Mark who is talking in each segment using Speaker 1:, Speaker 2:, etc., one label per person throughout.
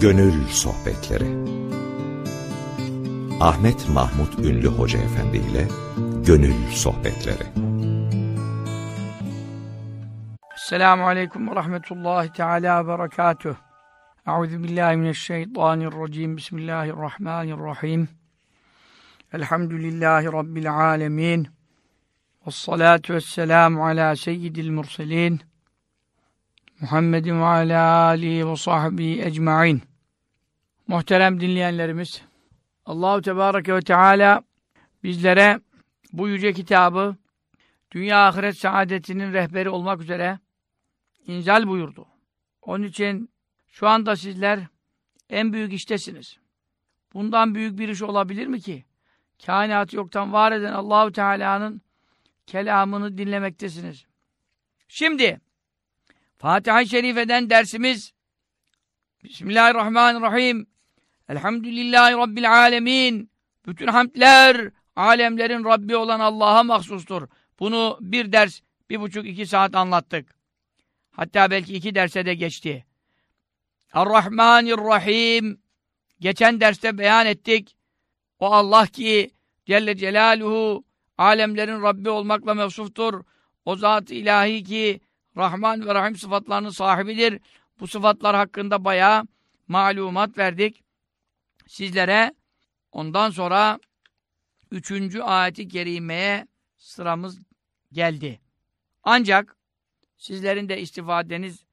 Speaker 1: Gönül Sohbetleri Ahmet Mahmut Ünlü Hoca Efendi ile Gönül Sohbetleri
Speaker 2: Selamun Aleyküm ve Rahmetullahi Teala ve Berekatuh. Euzu billahi mineşşeytanirracim. Bismillahirrahmanirrahim. Elhamdülillahi Rabbil alemin. Vessalatu vesselamu ala seyyidil murselin. Muhammedin ve ala alihi ve sahbihi ecmain. Muhterem dinleyenlerimiz, Allahu Tebareke ve Teala bizlere bu yüce kitabı dünya ahiret saadetinin rehberi olmak üzere inzal buyurdu. Onun için şu anda sizler en büyük iştesiniz. Bundan büyük bir iş olabilir mi ki? Kainatı yoktan var eden Allahu Teala'nın kelamını dinlemektesiniz. Şimdi Fatiha-i Şerife'den dersimiz Bismillahirrahmanirrahim. Elhamdülillahi Rabbil alemin. Bütün hamdler alemlerin Rabbi olan Allah'a mahsustur. Bunu bir ders, bir buçuk, iki saat anlattık. Hatta belki iki derse de geçti. Ar-Rahmanir-Rahim. Geçen derste beyan ettik. O Allah ki Celle Celaluhu alemlerin Rabbi olmakla mevsuftur. O zat ilahi ki Rahman ve Rahim sıfatlarının sahibidir. Bu sıfatlar hakkında bayağı malumat verdik sizlere. Ondan sonra üçüncü ayeti kerimeye sıramız geldi. Ancak sizlerin de istifadeniz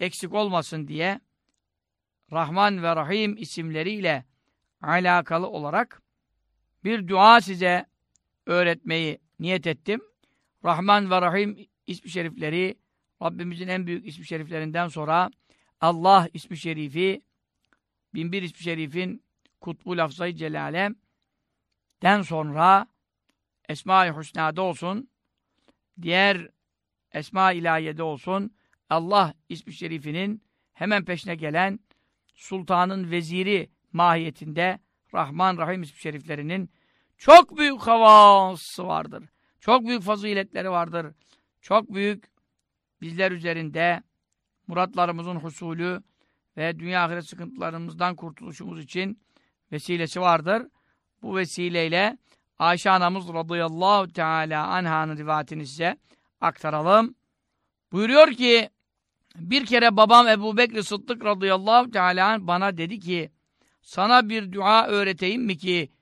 Speaker 2: eksik olmasın diye Rahman ve Rahim isimleriyle alakalı olarak bir dua size öğretmeyi niyet ettim. Rahman ve Rahim ismi şerifleri Rabbimizin en büyük ismi şeriflerinden sonra Allah ismi şerifi binbir ismi şerifin kutbu lafzayı celale den sonra Esma-i Hüsna'da olsun diğer Esma-i İlahiye'de olsun Allah ismi şerifinin hemen peşine gelen sultanın veziri mahiyetinde Rahman Rahim ismi şeriflerinin çok büyük havası vardır. Çok büyük faziletleri vardır. Çok büyük bizler üzerinde muratlarımızın husulü ve dünya ahiret sıkıntılarımızdan kurtuluşumuz için vesilesi vardır. Bu vesileyle Ayşe anamız radıyallahu teala anhanın rivayetini size aktaralım. Buyuruyor ki bir kere babam Ebu Bekir Sıddık radıyallahu teala bana dedi ki sana bir dua öğreteyim mi ki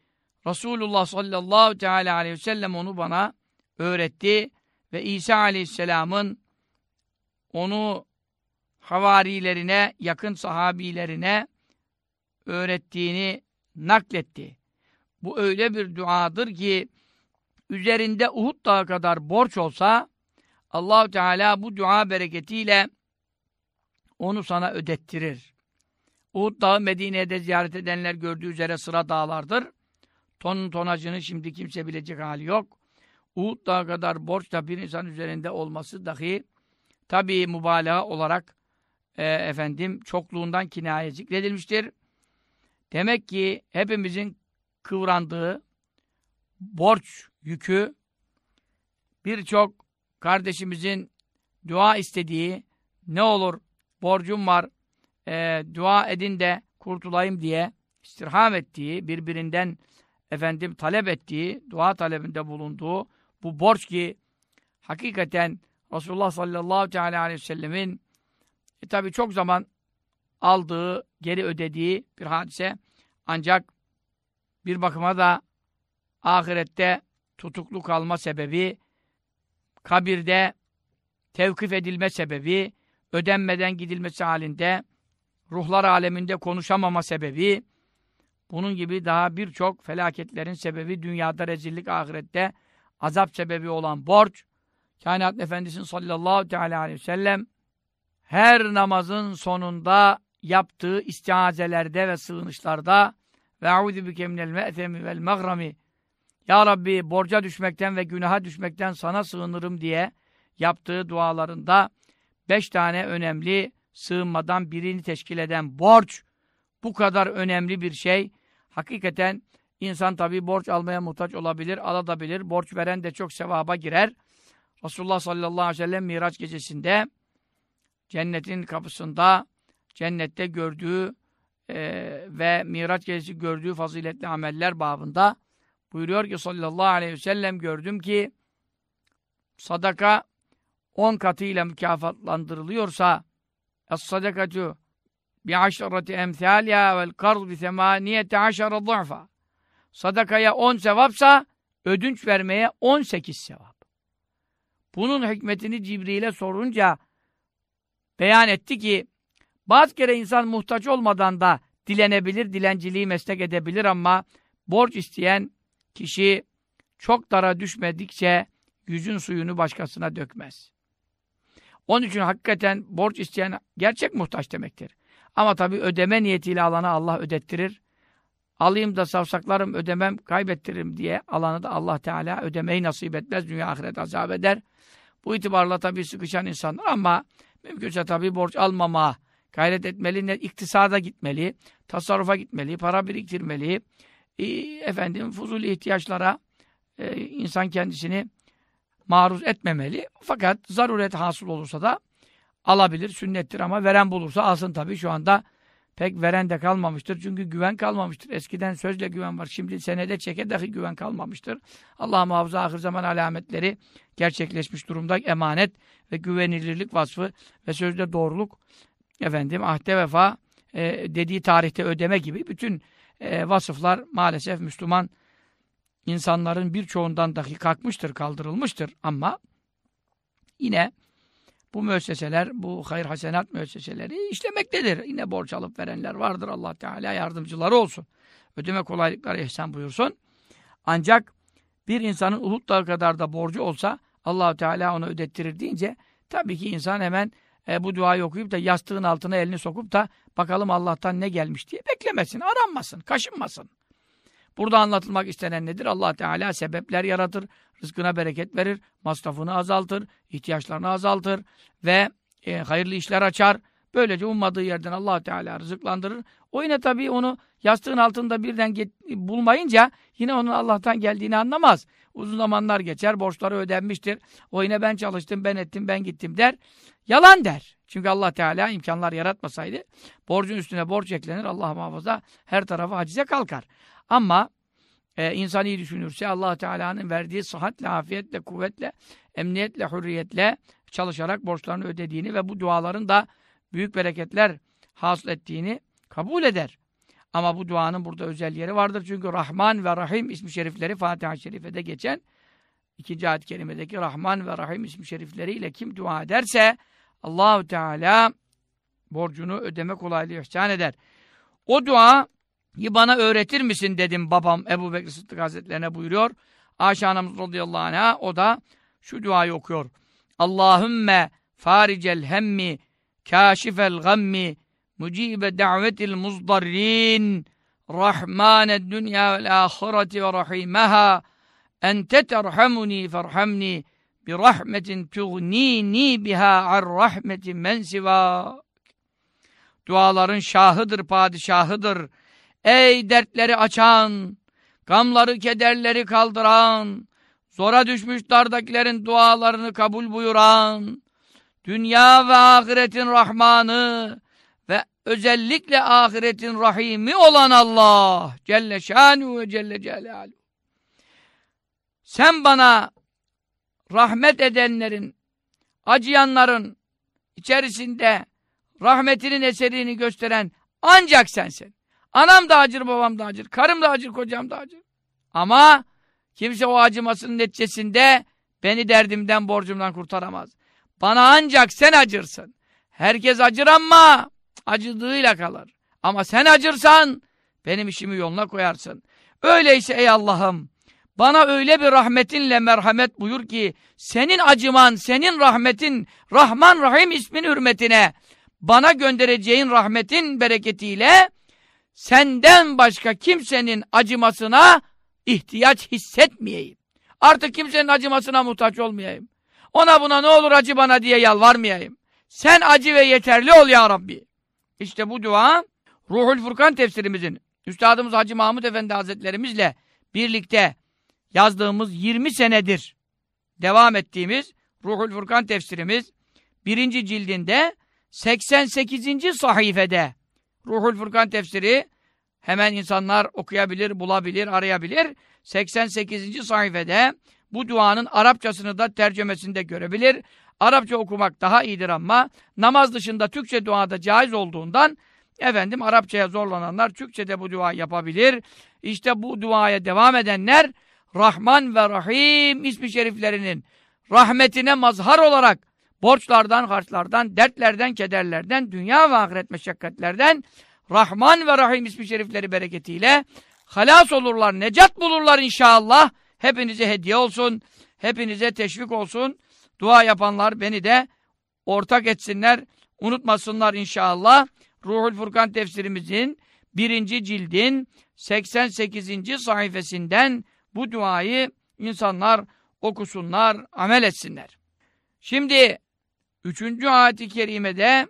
Speaker 2: Resulullah sallallahu teala aleyhi ve sellem onu bana öğretti ve İsa aleyhisselamın onu havarilerine, yakın sahabilerine öğrettiğini nakletti. Bu öyle bir duadır ki üzerinde Uhud dağı kadar borç olsa Allahu Teala bu dua bereketiyle onu sana ödettirir. Uhud dağı Medine'de ziyaret edenler gördüğü üzere sıra dağlardır. Tonun tonacını şimdi kimse bilecek hali yok. Uhud dağı kadar borç da bir insan üzerinde olması dahi tabii mübalağa olarak e, efendim çokluğundan kinaye zikredilmiştir. Demek ki hepimizin kıvrandığı borç yükü birçok kardeşimizin dua istediği ne olur borcum var e, dua edin de kurtulayım diye istirham ettiği birbirinden efendim talep ettiği dua talebinde bulunduğu bu borç ki hakikaten Resulullah sallallahu aleyhi ve sellemin e, tabi çok zaman aldığı, geri ödediği bir hadise. Ancak bir bakıma da ahirette tutuklu kalma sebebi, kabirde tevkif edilme sebebi, ödenmeden gidilmesi halinde, ruhlar aleminde konuşamama sebebi, bunun gibi daha birçok felaketlerin sebebi, dünyada rezillik, ahirette azap sebebi olan borç, Kainat Efendisi sallallahu teala aleyhi ve sellem her namazın sonunda yaptığı istiazelerde ve sığınışlarda ve eûzü bike minel me'temi vel mağrami Ya Rabbi borca düşmekten ve günaha düşmekten sana sığınırım diye yaptığı dualarında beş tane önemli sığınmadan birini teşkil eden borç bu kadar önemli bir şey. Hakikaten insan tabi borç almaya muhtaç olabilir, alabilir. Borç veren de çok sevaba girer. Resulullah sallallahu aleyhi ve sellem Miraç gecesinde cennetin kapısında cennette gördüğü e, ve Miraç gecesi gördüğü faziletli ameller babında buyuruyor ki sallallahu aleyhi ve sellem gördüm ki sadaka on katıyla mükafatlandırılıyorsa es-sadakatu bi aşarati emthaliha vel karz bi semaniyete aşara du'fa sadakaya on sevapsa ödünç vermeye on sekiz sevap. Bunun hikmetini Cibril'e sorunca beyan etti ki bazı kere insan muhtaç olmadan da dilenebilir, dilenciliği meslek edebilir ama borç isteyen kişi çok dara düşmedikçe yüzün suyunu başkasına dökmez. Onun için hakikaten borç isteyen gerçek muhtaç demektir. Ama tabii ödeme niyetiyle alana Allah ödettirir. Alayım da savsaklarım ödemem kaybettiririm diye alanı da Allah Teala ödemeyi nasip etmez. Dünya ahiret azap eder. Bu itibarla tabii sıkışan insanlar ama mümkünse tabii borç almama gayret etmeli, ne, iktisada gitmeli, tasarrufa gitmeli, para biriktirmeli, e, efendim fuzuli ihtiyaçlara e, insan kendisini maruz etmemeli. Fakat zaruret hasıl olursa da alabilir, sünnettir ama veren bulursa alsın tabii. Şu anda pek veren de kalmamıştır. Çünkü güven kalmamıştır. Eskiden sözle güven var. Şimdi senede çeke dahi güven kalmamıştır. Allah muhafaza ahir zaman alametleri gerçekleşmiş durumda. Emanet ve güvenilirlik vasfı ve sözde doğruluk efendim ahde vefa e, dediği tarihte ödeme gibi bütün e, vasıflar maalesef Müslüman insanların birçoğundan dahi kalkmıştır, kaldırılmıştır ama yine bu müesseseler, bu hayır hasenat müesseseleri işlemektedir. Yine borç alıp verenler vardır. Allah Teala yardımcıları olsun. Ödeme kolaylıkları ihsan buyursun. Ancak bir insanın Uhud dağı kadar da borcu olsa allah Teala onu ödettirir deyince tabii ki insan hemen e, bu duayı okuyup da yastığın altına elini sokup da bakalım Allah'tan ne gelmiş diye beklemesin, aranmasın, kaşınmasın. Burada anlatılmak istenen nedir? allah Teala sebepler yaratır, rızkına bereket verir, masrafını azaltır, ihtiyaçlarını azaltır ve e, hayırlı işler açar. Böylece ummadığı yerden allah Teala rızıklandırır. O yine tabii onu yastığın altında birden bulmayınca yine onun Allah'tan geldiğini anlamaz. Uzun zamanlar geçer, borçları ödenmiştir. O yine ben çalıştım, ben ettim, ben gittim der. Yalan der. Çünkü Allah Teala imkanlar yaratmasaydı borcun üstüne borç eklenir. Allah muhafaza her tarafa hacize kalkar. Ama e, insan iyi düşünürse Allah Teala'nın verdiği sıhhatle, afiyetle, kuvvetle, emniyetle, hürriyetle çalışarak borçlarını ödediğini ve bu duaların da büyük bereketler hasıl ettiğini kabul eder. Ama bu duanın burada özel yeri vardır. Çünkü Rahman ve Rahim ismi şerifleri Fatiha-i Şerife'de geçen ikinci ayet-i kerimedeki Rahman ve Rahim ismi şerifleriyle kim dua ederse Allahu Teala borcunu ödeme kolaylığı ihsan eder. O duayı bana öğretir misin dedim babam Ebu Bekir Sıddık Hazretlerine buyuruyor. Ayşe anamız radıyallahu anh'a o da şu duayı okuyor. Allahümme faricel hemmi kâşifel gammi mucibe da'vetil muzdarrin rahmaned dünya vel ahireti ve rahimeha ente terhamuni ferhamni bi rahmetin tugnini biha ar rahmetin men siva duaların şahıdır padişahıdır ey dertleri açan gamları kederleri kaldıran zora düşmüş dardakilerin dualarını kabul buyuran dünya ve ahiretin rahmanı ve özellikle ahiretin rahimi olan Allah Celle Şanu ve Celle Celaluhu. Sen bana rahmet edenlerin, acıyanların içerisinde rahmetinin eserini gösteren ancak sensin. Anam da acır, babam da acır, karım da acır, kocam da acır. Ama kimse o acımasının neticesinde beni derdimden, borcumdan kurtaramaz. Bana ancak sen acırsın. Herkes acır ama acıdığıyla kalır. Ama sen acırsan benim işimi yoluna koyarsın. Öyleyse ey Allah'ım bana öyle bir rahmetinle merhamet buyur ki senin acıman, senin rahmetin, Rahman Rahim ismin hürmetine bana göndereceğin rahmetin bereketiyle senden başka kimsenin acımasına ihtiyaç hissetmeyeyim. Artık kimsenin acımasına muhtaç olmayayım. Ona buna ne olur acı bana diye yalvarmayayım. Sen acı ve yeterli ol ya Rabbi. İşte bu dua Ruhul Furkan tefsirimizin Üstadımız Hacı Mahmud Efendi Hazretlerimizle birlikte yazdığımız 20 senedir devam ettiğimiz Ruhul Furkan tefsirimiz birinci cildinde 88. sahifede Ruhul Furkan tefsiri hemen insanlar okuyabilir, bulabilir, arayabilir. 88. sayfede bu duanın Arapçasını da tercümesinde görebilir. Arapça okumak daha iyidir ama namaz dışında Türkçe duada caiz olduğundan efendim Arapçaya zorlananlar Türkçe'de bu dua yapabilir. İşte bu duaya devam edenler Rahman ve Rahim ismi şeriflerinin rahmetine mazhar olarak borçlardan, harçlardan, dertlerden, kederlerden, dünya ve ahiret meşakkatlerden Rahman ve Rahim ismi şerifleri bereketiyle halas olurlar, necat bulurlar inşallah. Hepinize hediye olsun, hepinize teşvik olsun. Dua yapanlar beni de ortak etsinler, unutmasınlar inşallah. Ruhul Furkan tefsirimizin birinci cildin 88. sayfasından bu duayı insanlar okusunlar, amel etsinler. Şimdi üçüncü ayet-i kerimede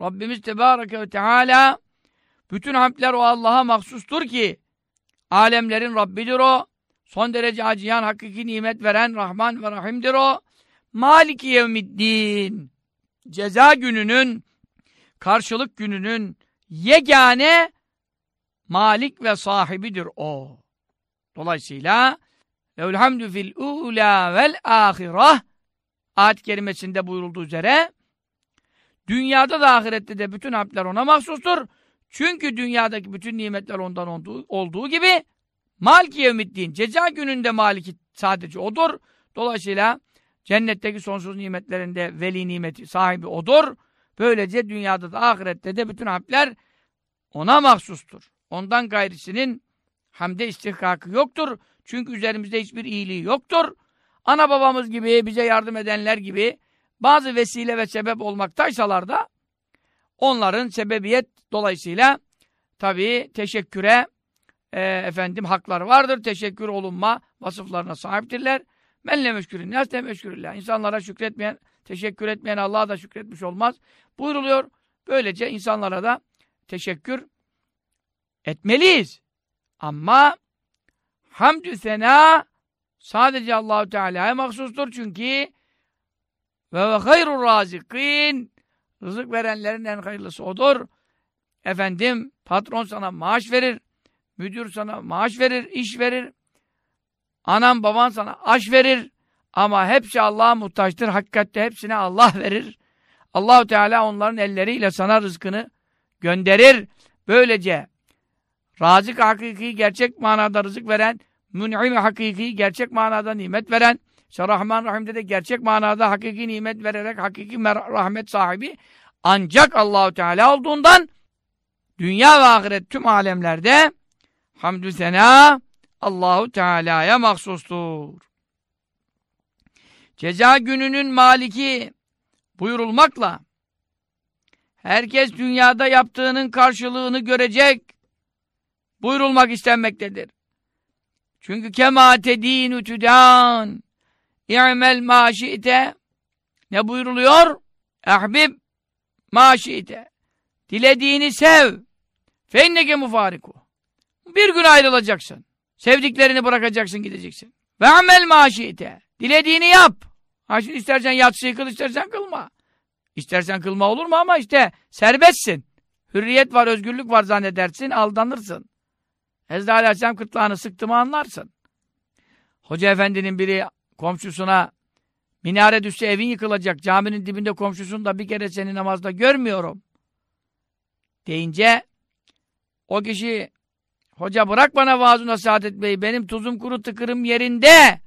Speaker 2: Rabbimiz Tebareke ve Teala bütün hamdler o Allah'a mahsustur ki alemlerin Rabbidir o. Son derece acıyan, hakiki nimet veren Rahman ve Rahim'dir o. Maliki yevmiddin. Ceza gününün, karşılık gününün yegane malik ve sahibidir o. Dolayısıyla Levlhamdü fil ula vel ahireh ayet kerimesinde buyurulduğu üzere dünyada da ahirette de bütün hamdler ona mahsustur. Çünkü dünyadaki bütün nimetler ondan olduğu, olduğu gibi Maliki yevmiddin, ceza gününde maliki sadece odur. Dolayısıyla cennetteki sonsuz nimetlerinde veli nimeti sahibi odur. Böylece dünyada da ahirette de bütün hamdler ona mahsustur. Ondan gayrisinin hamde istihkakı yoktur. Çünkü üzerimizde hiçbir iyiliği yoktur. Ana babamız gibi, bize yardım edenler gibi bazı vesile ve sebep olmaktaysalar da onların sebebiyet dolayısıyla tabii teşekküre e, efendim hakları vardır. Teşekkür olunma vasıflarına sahiptirler. Menle meşgürün nas de meşgürüllah. İnsanlara şükretmeyen, teşekkür etmeyen Allah'a da şükretmiş olmaz. Buyruluyor. Böylece insanlara da teşekkür etmeliyiz. Ama hamdü sena sadece Allahu Teala'ya mahsustur çünkü ve ve hayrur razikin rızık verenlerin en hayırlısı odur. Efendim patron sana maaş verir, müdür sana maaş verir, iş verir. Anan baban sana aş verir. Ama hepsi Allah'a muhtaçtır. Hakikatte hepsine Allah verir. Allahu Teala onların elleriyle sana rızkını gönderir. Böylece razık hakiki gerçek manada rızık veren, mün'im hakiki gerçek manada nimet veren, işte Rahman Rahim'de de gerçek manada hakiki nimet vererek hakiki rahmet sahibi ancak Allahu Teala olduğundan dünya ve ahiret tüm alemlerde hamdü sena Allahu Teala'ya mahsustur. Ceza gününün maliki buyurulmakla herkes dünyada yaptığının karşılığını görecek buyurulmak istenmektedir. Çünkü kema tedînü tüdân i'mel maşi'te ne buyuruluyor? Ehbib maşi'te dilediğini sev feinneke mufariku bir gün ayrılacaksın. Sevdiklerini bırakacaksın gideceksin. Ve amel maşi'te dilediğini yap. Ha şimdi istersen yatsıyı kıl istersen kılma. İstersen kılma olur mu ama işte serbestsin. Hürriyet var, özgürlük var zannedersin, aldanırsın. Ezra Aleyhisselam kırtlağını sıktı anlarsın. Hoca efendinin biri komşusuna minare düşse evin yıkılacak, caminin dibinde komşusunu da bir kere seni namazda görmüyorum. Deyince o kişi hoca bırak bana vaaz nasihat etmeyi, benim tuzum kuru tıkırım yerinde.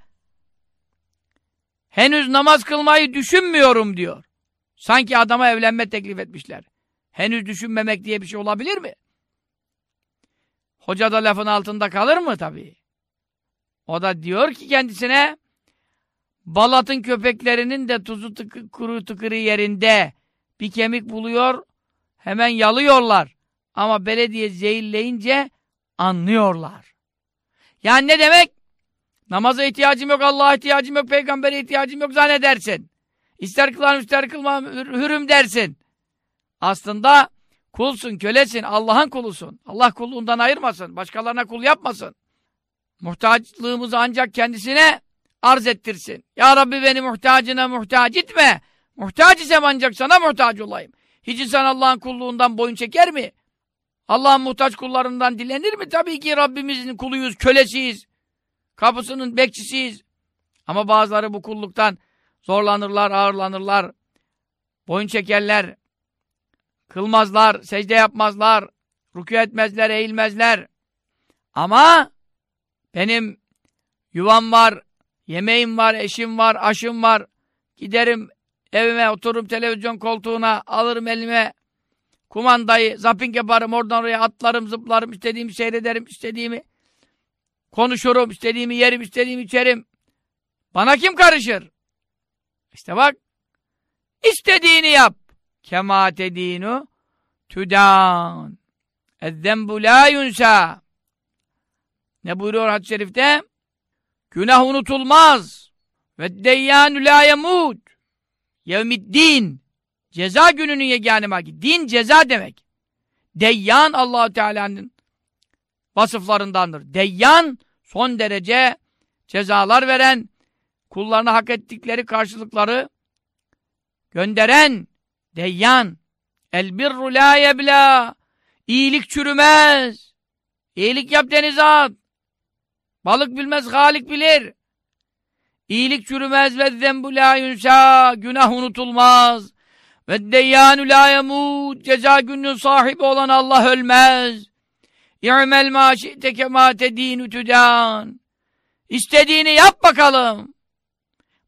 Speaker 2: Henüz namaz kılmayı düşünmüyorum diyor. Sanki adama evlenme teklif etmişler. Henüz düşünmemek diye bir şey olabilir mi? Hoca da lafın altında kalır mı tabii? O da diyor ki kendisine Balat'ın köpeklerinin de tuzu tıkı, kuru tıkırı yerinde bir kemik buluyor hemen yalıyorlar. Ama belediye zehirleyince anlıyorlar. Yani ne demek? Namaza ihtiyacım yok, Allah'a ihtiyacım yok, peygambere ihtiyacım yok zannedersin. İster kılarım ister kılmam hürüm dersin. Aslında kulsun, kölesin, Allah'ın kulusun. Allah kulluğundan ayırmasın, başkalarına kul yapmasın. Muhtaçlığımızı ancak kendisine arz ettirsin. Ya Rabbi beni muhtacına muhtaç etme. Muhtaç isem ancak sana muhtaç olayım. Hiç insan Allah'ın kulluğundan boyun çeker mi? Allah'ın muhtaç kullarından dilenir mi? Tabii ki Rabbimizin kuluyuz, kölesiyiz. Kapısının bekçisiyiz. Ama bazıları bu kulluktan zorlanırlar, ağırlanırlar. Boyun çekerler. Kılmazlar, secde yapmazlar. Rükû etmezler, eğilmezler. Ama benim yuvam var, yemeğim var, eşim var, aşım var. Giderim evime, otururum televizyon koltuğuna, alırım elime kumandayı, zapping yaparım, oradan oraya atlarım, zıplarım, istediğimi seyrederim, istediğimi konuşurum, istediğimi yerim, istediğimi içerim. Bana kim karışır? İşte bak, istediğini yap. Kema tedinu tüdan. Ezzembu la yunsa. Ne buyuruyor hadis-i şerifte? Günah unutulmaz. Ve deyyânü la yemûd. Yevmiddin. Ceza gününün yegâne maki. Din ceza demek. Deyyan Allahu Teala'nın vasıflarındandır. Deyyan son derece cezalar veren, kullarına hak ettikleri karşılıkları gönderen deyyan. El birru la yebla. İyilik çürümez. İyilik yap denize at. Balık bilmez, halik bilir. İyilik çürümez ve zembu la yunsa. Günah unutulmaz. Ve deyyânü la yemûd. Ceza gününün sahibi olan Allah ölmez. İ'mel mâ şi'te kemâ tedînü. İstediğini yap bakalım.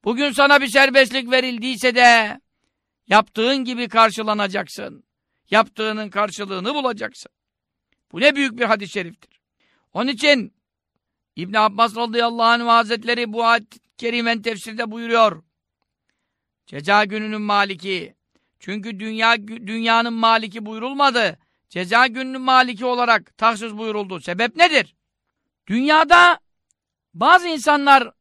Speaker 2: Bugün sana bir serbestlik verildiyse de yaptığın gibi karşılanacaksın. Yaptığının karşılığını bulacaksın. Bu ne büyük bir hadis-i şeriftir. Onun için İbn Abbas radıyallahu anh hazretleri bu ayet kerimen tefsirde buyuruyor. Ceza gününün maliki. Çünkü dünya dünyanın maliki buyurulmadı. Ceza gününün maliki olarak tahsis buyuruldu. Sebep nedir? Dünyada bazı insanlar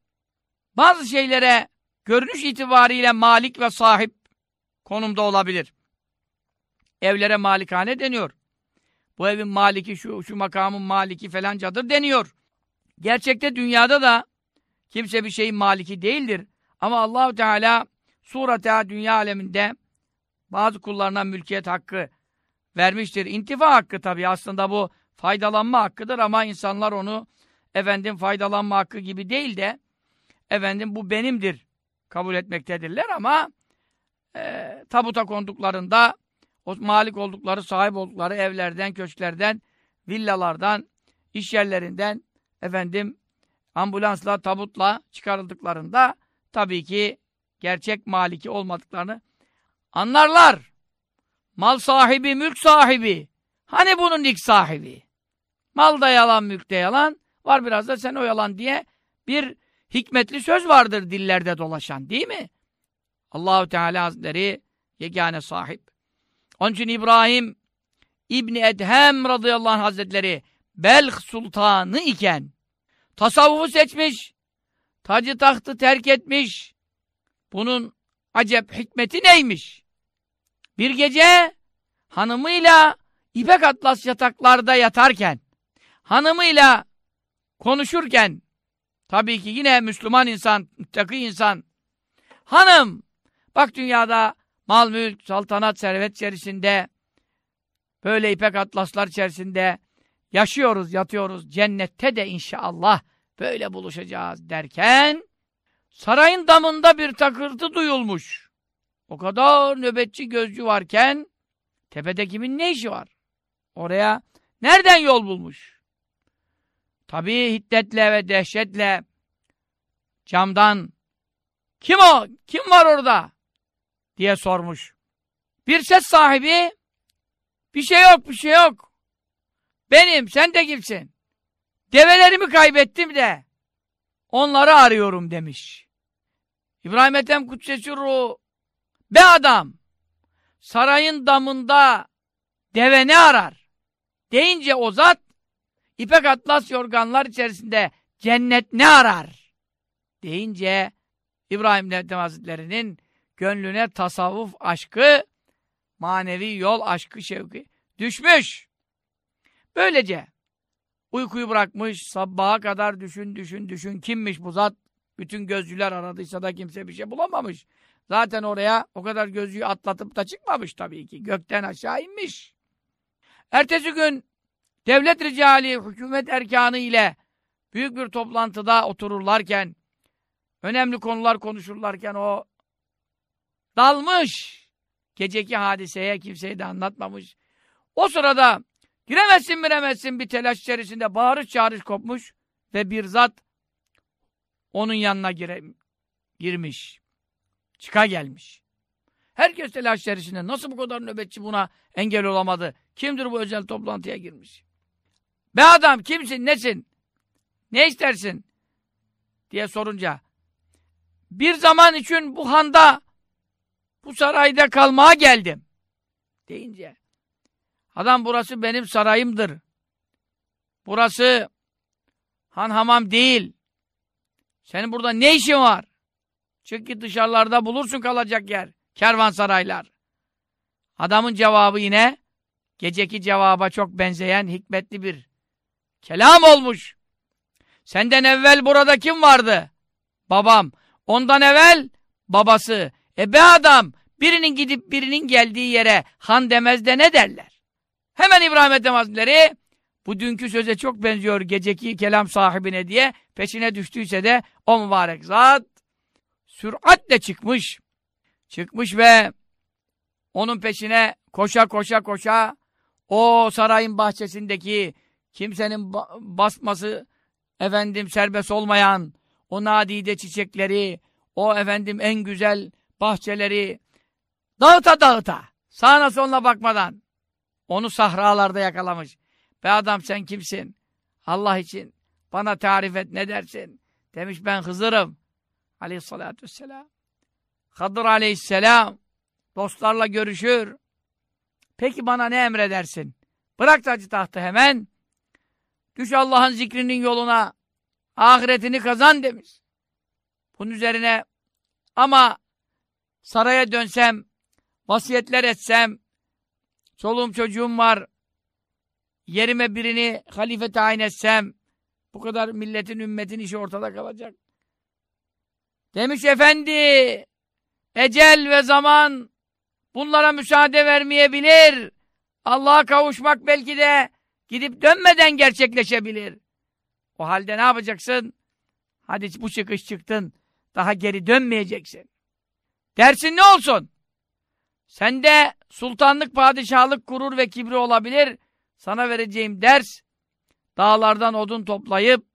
Speaker 2: bazı şeylere görünüş itibariyle malik ve sahip konumda olabilir. Evlere malikane deniyor. Bu evin maliki şu, şu makamın maliki falancadır deniyor. Gerçekte dünyada da kimse bir şeyin maliki değildir. Ama Allahu Teala surata dünya aleminde bazı kullarına mülkiyet hakkı vermiştir. İntifa hakkı tabii aslında bu faydalanma hakkıdır ama insanlar onu efendim faydalanma hakkı gibi değil de efendim bu benimdir kabul etmektedirler ama e, tabuta konduklarında o malik oldukları, sahip oldukları evlerden, köşklerden, villalardan, iş yerlerinden efendim ambulansla, tabutla çıkarıldıklarında tabii ki gerçek maliki olmadıklarını anlarlar. Mal sahibi, mülk sahibi. Hani bunun ilk sahibi? Mal da yalan, mülk de yalan. Var biraz da sen o yalan diye bir hikmetli söz vardır dillerde dolaşan değil mi? Allahu Teala Hazretleri yegane sahip. Onun için İbrahim İbni Edhem radıyallahu anh Hazretleri Belh sultanı iken tasavvufu seçmiş, tacı tahtı terk etmiş. Bunun acep hikmeti neymiş? Bir gece hanımıyla ipek atlas yataklarda yatarken, hanımıyla konuşurken, tabii ki yine Müslüman insan, müttaki insan, hanım, bak dünyada mal, mülk, saltanat, servet içerisinde, böyle ipek atlaslar içerisinde yaşıyoruz, yatıyoruz, cennette de inşallah böyle buluşacağız derken, sarayın damında bir takırtı duyulmuş. O kadar nöbetçi gözcü varken tepede kimin ne işi var? Oraya nereden yol bulmuş? Tabii hiddetle ve dehşetle camdan kim o? Kim var orada? Diye sormuş. Bir ses sahibi bir şey yok, bir şey yok. Benim, sen de kimsin? Develerimi kaybettim de onları arıyorum demiş. İbrahim Ethem Kudsesi Ruhu Be adam! Sarayın damında deve ne arar? Deyince o zat, ipek atlas yorganlar içerisinde cennet ne arar? Deyince İbrahim Nettem Hazretleri'nin gönlüne tasavvuf aşkı, manevi yol aşkı şevki düşmüş. Böylece uykuyu bırakmış, sabaha kadar düşün, düşün, düşün. Kimmiş bu zat? Bütün gözcüler aradıysa da kimse bir şey bulamamış. Zaten oraya o kadar gözcüyü atlatıp da çıkmamış tabii ki. Gökten aşağı inmiş. Ertesi gün devlet ricali, hükümet erkanı ile büyük bir toplantıda otururlarken, önemli konular konuşurlarken o dalmış. Geceki hadiseye kimseye de anlatmamış. O sırada giremezsin miremezsin bir telaş içerisinde bağırış çağırış kopmuş ve bir zat onun yanına gire, girmiş. Çıka gelmiş. Herkes telaş içerisinde. Nasıl bu kadar nöbetçi buna engel olamadı? Kimdir bu özel toplantıya girmiş? Be adam kimsin, nesin? Ne istersin? diye sorunca bir zaman için bu handa bu sarayda kalmaya geldim. Deyince adam burası benim sarayımdır. Burası han hamam değil. Senin burada ne işin var? Çık git dışarılarda bulursun kalacak yer. Kervansaraylar. Adamın cevabı yine geceki cevaba çok benzeyen hikmetli bir kelam olmuş. Senden evvel burada kim vardı? Babam. Ondan evvel babası. E be adam birinin gidip birinin geldiği yere han demez de ne derler? Hemen İbrahim Ethem Hazretleri bu dünkü söze çok benziyor geceki kelam sahibine diye peşine düştüyse de o mübarek zat süratle çıkmış. Çıkmış ve onun peşine koşa koşa koşa o sarayın bahçesindeki kimsenin basması efendim serbest olmayan o nadide çiçekleri, o efendim en güzel bahçeleri dağıta dağıta, sağına soluna bakmadan onu sahralarda yakalamış. Be adam sen kimsin? Allah için bana tarif et ne dersin? Demiş ben Hızır'ım. Aleyhissalatü vesselam. Hadır aleyhisselam dostlarla görüşür. Peki bana ne emredersin? Bırak tacı tahtı hemen. Düş Allah'ın zikrinin yoluna. Ahiretini kazan demiş. Bunun üzerine ama saraya dönsem, vasiyetler etsem, çoluğum çocuğum var, yerime birini halife tayin etsem, bu kadar milletin, ümmetin işi ortada kalacak. Demiş efendi, ecel ve zaman bunlara müsaade vermeyebilir. Allah'a kavuşmak belki de gidip dönmeden gerçekleşebilir. O halde ne yapacaksın? Hadi bu çıkış çıktın. Daha geri dönmeyeceksin. Dersin ne olsun? Sende sultanlık, padişahlık, kurur ve kibri olabilir. Sana vereceğim ders, dağlardan odun toplayıp,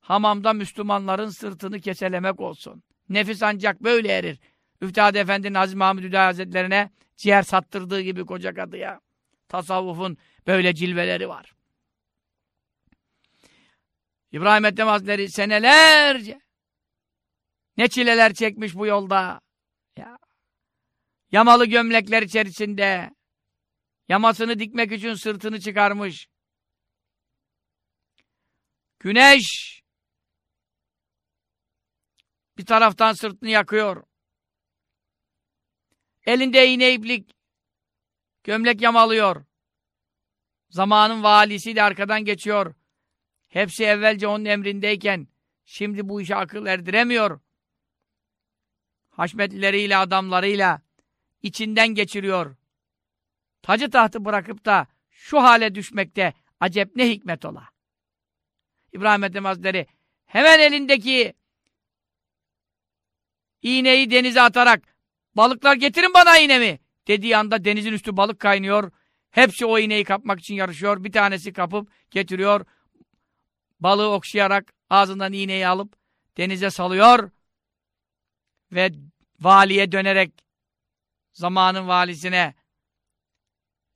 Speaker 2: hamamda Müslümanların sırtını keselemek olsun. Nefis ancak böyle erir. Üftade Efendi Nazım Mahmud Hüdayi Hazretlerine ciğer sattırdığı gibi koca kadıya. Tasavvufun böyle cilveleri var. İbrahim Ethem Hazretleri senelerce ne çileler çekmiş bu yolda. Ya. Yamalı gömlekler içerisinde yamasını dikmek için sırtını çıkarmış. Güneş bir taraftan sırtını yakıyor. Elinde iğne iplik gömlek yamalıyor. Zamanın valisi de arkadan geçiyor. Hepsi evvelce onun emrindeyken şimdi bu işe akıl erdiremiyor. Haşmetlileriyle, adamlarıyla içinden geçiriyor. Tacı tahtı bırakıp da şu hale düşmekte acep ne hikmet ola. İbrahim Ethem Hazretleri hemen elindeki iğneyi denize atarak balıklar getirin bana iğnemi dediği anda denizin üstü balık kaynıyor. Hepsi o iğneyi kapmak için yarışıyor. Bir tanesi kapıp getiriyor. Balığı okşayarak ağzından iğneyi alıp denize salıyor ve valiye dönerek zamanın valisine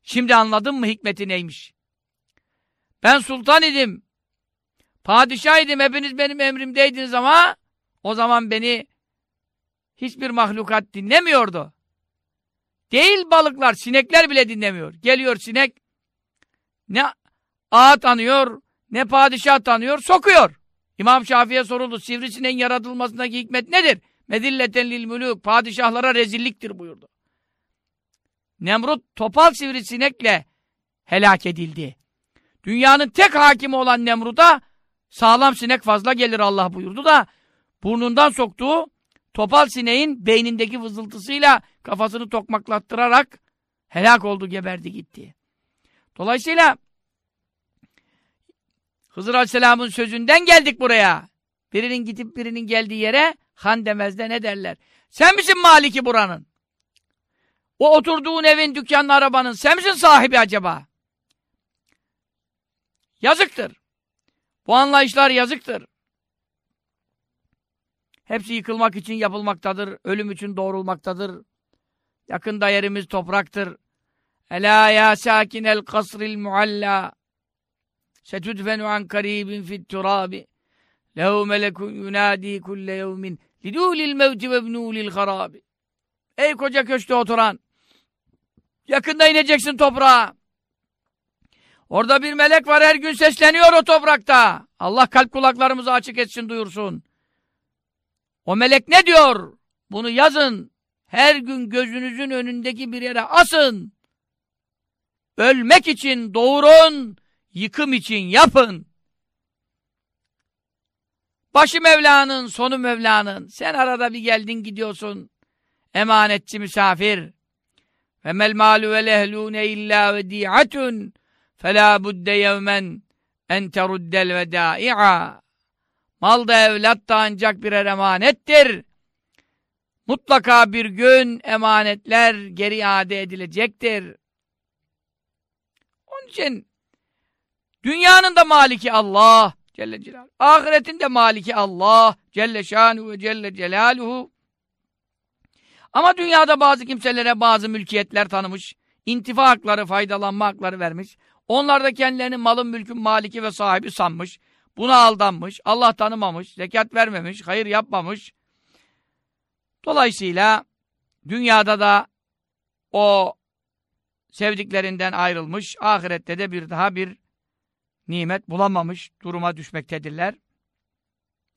Speaker 2: şimdi anladın mı hikmeti neymiş? Ben sultan idim. Padişah idim. Hepiniz benim emrimdeydiniz ama o zaman beni hiçbir mahlukat dinlemiyordu. Değil balıklar, sinekler bile dinlemiyor. Geliyor sinek, ne ağa tanıyor, ne padişah tanıyor, sokuyor. İmam Şafii'ye soruldu, sivrisineğin yaratılmasındaki hikmet nedir? Medilleten lil mülük, padişahlara rezilliktir buyurdu. Nemrut topal sivrisinekle helak edildi. Dünyanın tek hakimi olan Nemrut'a sağlam sinek fazla gelir Allah buyurdu da burnundan soktuğu topal sineğin beynindeki vızıltısıyla kafasını tokmaklattırarak helak oldu, geberdi gitti. Dolayısıyla Hızır Aleyhisselam'ın sözünden geldik buraya. Birinin gidip birinin geldiği yere han demezde ne derler? Sen misin maliki buranın? O oturduğun evin, dükkanın, arabanın sen misin sahibi acaba? Yazıktır. Bu anlayışlar yazıktır. Hepsi yıkılmak için yapılmaktadır. Ölüm için doğrulmaktadır. Yakında yerimiz topraktır. Ela ya sakinel kasril mualla setudfenu an karibin fit turabi lehu melekun yunadi kulle yevmin lidûlil mevti ve harabi Ey koca köşkte oturan yakında ineceksin toprağa. Orada bir melek var her gün sesleniyor o toprakta. Allah kalp kulaklarımızı açık etsin duyursun. O melek ne diyor? Bunu yazın. Her gün gözünüzün önündeki bir yere asın. Ölmek için doğurun, yıkım için yapın. Başı Mevla'nın, sonu Mevla'nın. Sen arada bir geldin gidiyorsun. Emanetçi misafir. Ve mel malu vel ehlûne illâ vedi'atun felâ budde yevmen en teruddel vedâi'a. Mal da evlat da ancak birer emanettir. Mutlaka bir gün emanetler geri iade edilecektir. Onun için dünyanın da maliki Allah Celle Celaluhu. Ahiretin de maliki Allah Celle Şanuhu ve Celle Celaluhu. Ama dünyada bazı kimselere bazı mülkiyetler tanımış, intifa hakları, faydalanma hakları vermiş. Onlar da kendilerini malın mülkün maliki ve sahibi sanmış. Buna aldanmış, Allah tanımamış, zekat vermemiş, hayır yapmamış. Dolayısıyla dünyada da o sevdiklerinden ayrılmış, ahirette de bir daha bir nimet bulamamış duruma düşmektedirler.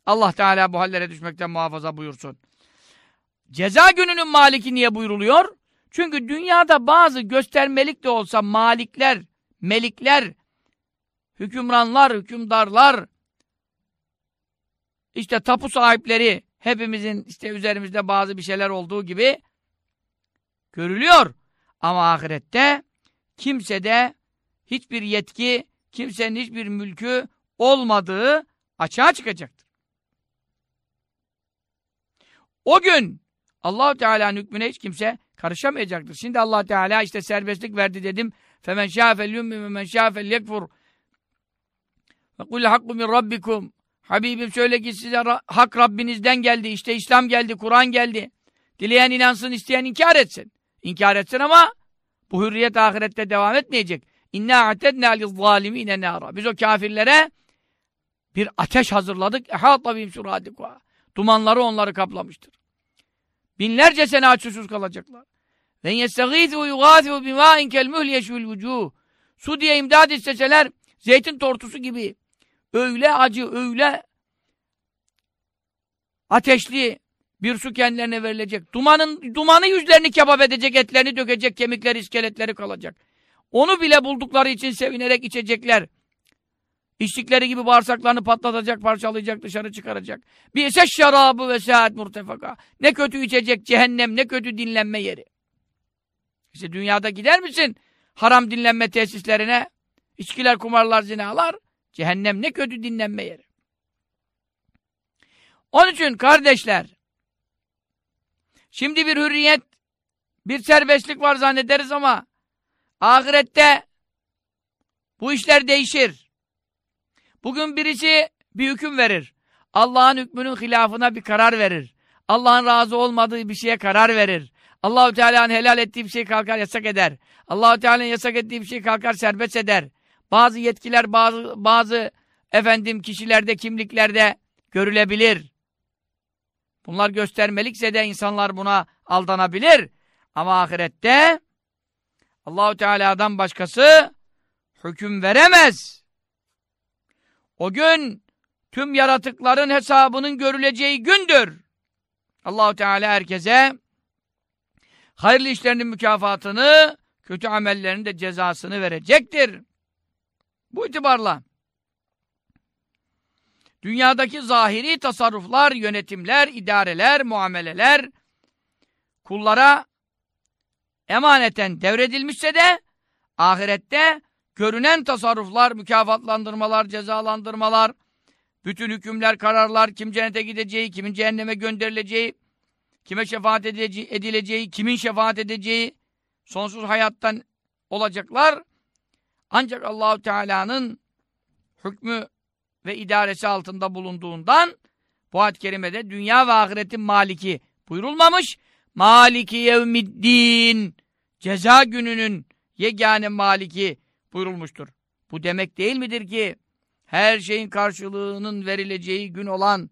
Speaker 2: Allah Teala bu hallere düşmekten muhafaza buyursun. Ceza gününün maliki niye buyruluyor? Çünkü dünyada bazı göstermelik de olsa malikler, melikler, hükümranlar, hükümdarlar, işte tapu sahipleri, hepimizin işte üzerimizde bazı bir şeyler olduğu gibi görülüyor. Ama ahirette kimsede hiçbir yetki, kimsenin hiçbir mülkü olmadığı açığa çıkacaktır. O gün allah Teala'nın hükmüne hiç kimse karışamayacaktır. Şimdi allah Teala işte serbestlik verdi dedim. فَمَنْ شَاءَ فَلْيُمِّ وَمَنْ شَاءَ فَلْيَكْفُرْ وَقُلْ حَقُّ مِنْ رَبِّكُمْ Habibim söyle ki size hak Rabbinizden geldi. İşte İslam geldi, Kur'an geldi. Dileyen inansın, isteyen inkar etsin. İnkar etsin ama bu hürriyet ahirette devam etmeyecek. İnna atedna liz-zalimine nara. Biz o kafirlere bir ateş hazırladık. Ehata bihim suradikuha. Dumanları onları kaplamıştır. Binlerce sene aç susuz kalacaklar. Ve yestagîthu yugâthu bimâin kelmuhl yeşvül vücûh. Su diye imdad isteseler zeytin tortusu gibi öyle acı, öyle ateşli bir su kendilerine verilecek. Dumanın, dumanı yüzlerini kebap edecek, etlerini dökecek, kemikleri, iskeletleri kalacak. Onu bile buldukları için sevinerek içecekler. İçtikleri gibi bağırsaklarını patlatacak, parçalayacak, dışarı çıkaracak. Bir ise şarabı ve seyahat murtefaka. Ne kötü içecek cehennem, ne kötü dinlenme yeri. İşte dünyada gider misin haram dinlenme tesislerine? İçkiler, kumarlar, zinalar. Cehennem ne kötü dinlenme yeri. Onun için kardeşler, şimdi bir hürriyet, bir serbestlik var zannederiz ama ahirette bu işler değişir. Bugün birisi bir hüküm verir. Allah'ın hükmünün hilafına bir karar verir. Allah'ın razı olmadığı bir şeye karar verir. Allahu Teala'nın helal ettiği bir şey kalkar yasak eder. Allahu Teala'nın yasak ettiği bir şey kalkar serbest eder. Bazı yetkiler bazı bazı efendim kişilerde kimliklerde görülebilir. Bunlar göstermelikse de insanlar buna aldanabilir. Ama ahirette Allahu Teala'dan başkası hüküm veremez. O gün tüm yaratıkların hesabının görüleceği gündür. Allahu Teala herkese hayırlı işlerinin mükafatını, kötü amellerinin de cezasını verecektir. Bu itibarla dünyadaki zahiri tasarruflar, yönetimler, idareler, muameleler kullara emaneten devredilmişse de ahirette görünen tasarruflar, mükafatlandırmalar, cezalandırmalar, bütün hükümler, kararlar, kim cennete gideceği, kimin cehenneme gönderileceği, kime şefaat edileceği, kimin şefaat edeceği, sonsuz hayattan olacaklar. Ancak Allahu Teala'nın hükmü ve idaresi altında bulunduğundan bu ayet-i kerimede dünya ve ahiretin maliki buyurulmamış. Maliki yevmiddin ceza gününün yegane maliki buyurulmuştur. Bu demek değil midir ki her şeyin karşılığının verileceği gün olan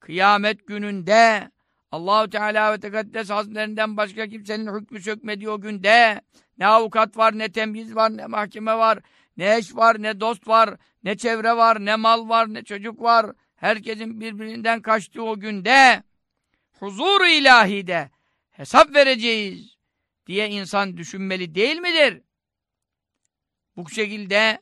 Speaker 2: kıyamet gününde Allahu Teala ve Tekaddes Hazretlerinden başka kimsenin hükmü sökmediği o günde ne avukat var, ne temyiz var, ne mahkeme var, ne eş var, ne dost var, ne çevre var, ne mal var, ne çocuk var. Herkesin birbirinden kaçtığı o günde huzur-u ilahide hesap vereceğiz diye insan düşünmeli değil midir? Bu şekilde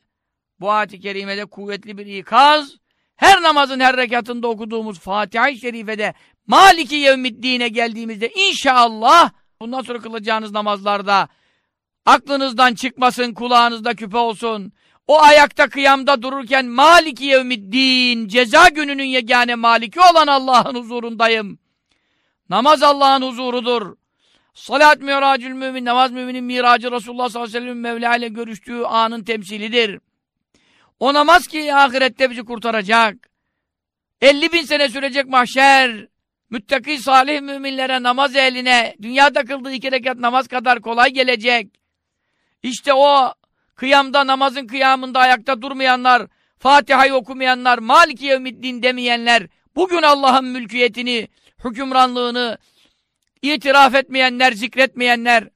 Speaker 2: bu ayet-i kerimede kuvvetli bir ikaz, her namazın her rekatında okuduğumuz Fatiha-i Şerife'de Maliki Yevmiddin'e geldiğimizde inşallah bundan sonra kılacağınız namazlarda aklınızdan çıkmasın, kulağınızda küpe olsun. O ayakta kıyamda dururken Maliki Yevmiddin, ceza gününün yegane maliki olan Allah'ın huzurundayım. Namaz Allah'ın huzurudur. Salat miracül mümin, namaz müminin miracı Resulullah sallallahu aleyhi ve sellem Mevla ile görüştüğü anın temsilidir. O namaz ki ahirette bizi kurtaracak. 50 bin sene sürecek mahşer. Müttaki salih müminlere namaz eline dünyada kıldığı iki rekat namaz kadar kolay gelecek. İşte o kıyamda namazın kıyamında ayakta durmayanlar, Fatiha'yı okumayanlar, Maliki Yevmiddin demeyenler, bugün Allah'ın mülkiyetini, hükümranlığını itiraf etmeyenler, zikretmeyenler,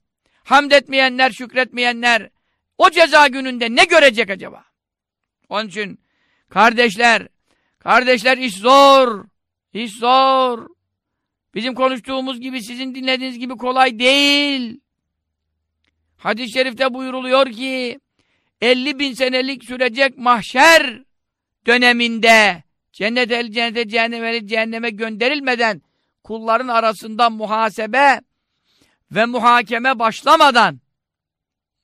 Speaker 2: hamd etmeyenler, şükretmeyenler, o ceza gününde ne görecek acaba? Onun için kardeşler, kardeşler iş zor, iş zor. Bizim konuştuğumuz gibi, sizin dinlediğiniz gibi kolay değil. Hadis-i şerifte buyuruluyor ki 50 bin senelik sürecek mahşer döneminde cennet el cennete cehenneme, cehenneme gönderilmeden kulların arasında muhasebe ve muhakeme başlamadan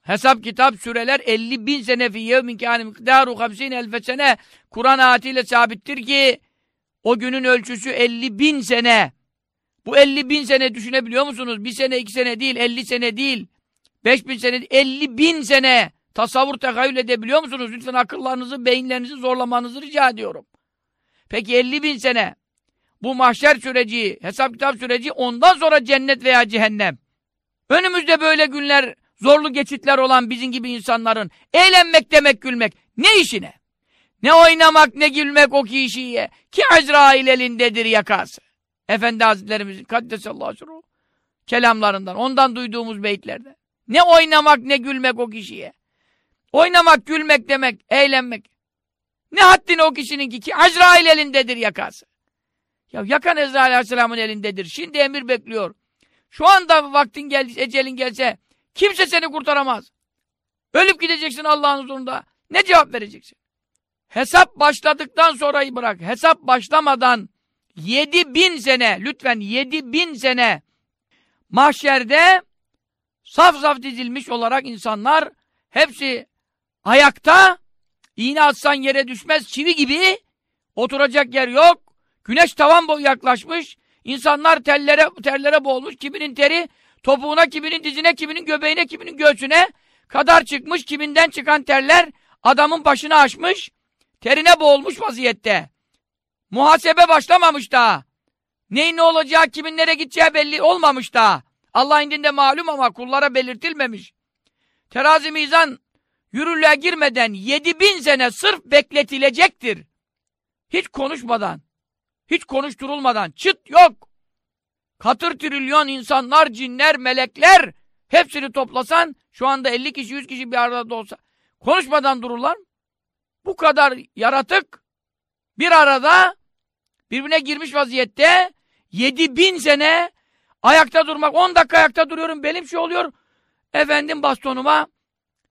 Speaker 2: hesap kitap süreler 50 bin sene fi yevmin kâne mikdâru hamsîn elfe sene Kur'an ayetiyle sabittir ki o günün ölçüsü 50 bin sene. Bu 50 bin sene düşünebiliyor musunuz? Bir sene, iki sene değil, 50 sene değil. 5 bin sene, 50 bin sene. Tasavvur tekayül edebiliyor musunuz? Lütfen akıllarınızı, beyinlerinizi zorlamanızı rica ediyorum. Peki 50 bin sene. Bu mahşer süreci, hesap kitap süreci ondan sonra cennet veya cehennem. Önümüzde böyle günler, zorlu geçitler olan bizim gibi insanların eğlenmek demek gülmek ne işine? Ne oynamak ne gülmek o kişiye ki Azrail elindedir yakası. Efendi Hazretlerimizin kaddesallahu aleyhi kelamlarından, ondan duyduğumuz beytlerde. Ne oynamak ne gülmek o kişiye. Oynamak, gülmek demek, eğlenmek. Ne haddine o kişininki ki Azrail elindedir yakası. Ya yakan Ezrail Aleyhisselam'ın elindedir. Şimdi emir bekliyor. Şu anda vaktin gel, ecelin gelse kimse seni kurtaramaz. Ölüp gideceksin Allah'ın huzurunda. Ne cevap vereceksin? Hesap başladıktan sonrayı bırak. Hesap başlamadan yedi bin sene, lütfen yedi bin sene mahşerde saf saf dizilmiş olarak insanlar hepsi ayakta iğne atsan yere düşmez çivi gibi oturacak yer yok. Güneş tavan yaklaşmış. İnsanlar tellere, terlere boğulmuş. Kiminin teri topuğuna, kiminin dizine, kiminin göbeğine, kiminin göğsüne kadar çıkmış. Kiminden çıkan terler adamın başını aşmış. Terine boğulmuş vaziyette. Muhasebe başlamamış daha. Neyin ne olacağı, kimin nereye gideceği belli olmamış daha. Allah indinde malum ama kullara belirtilmemiş. Terazi mizan yürürlüğe girmeden yedi bin sene sırf bekletilecektir. Hiç konuşmadan. Hiç konuşturulmadan. Çıt yok. Katır trilyon insanlar, cinler, melekler hepsini toplasan şu anda 50 kişi, 100 kişi bir arada da olsa konuşmadan dururlar? Bu kadar yaratık bir arada birbirine girmiş vaziyette 7 bin sene ayakta durmak 10 dakika ayakta duruyorum benim şey oluyor efendim bastonuma